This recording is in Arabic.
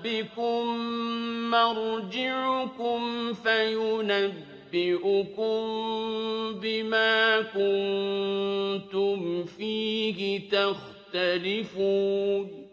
رَبِّكُم مَّرْجِعُكُمْ فَيُنَبِّئُكُم بِمَا كُنتُمْ فِيهِ تَخْتَلِفُونَ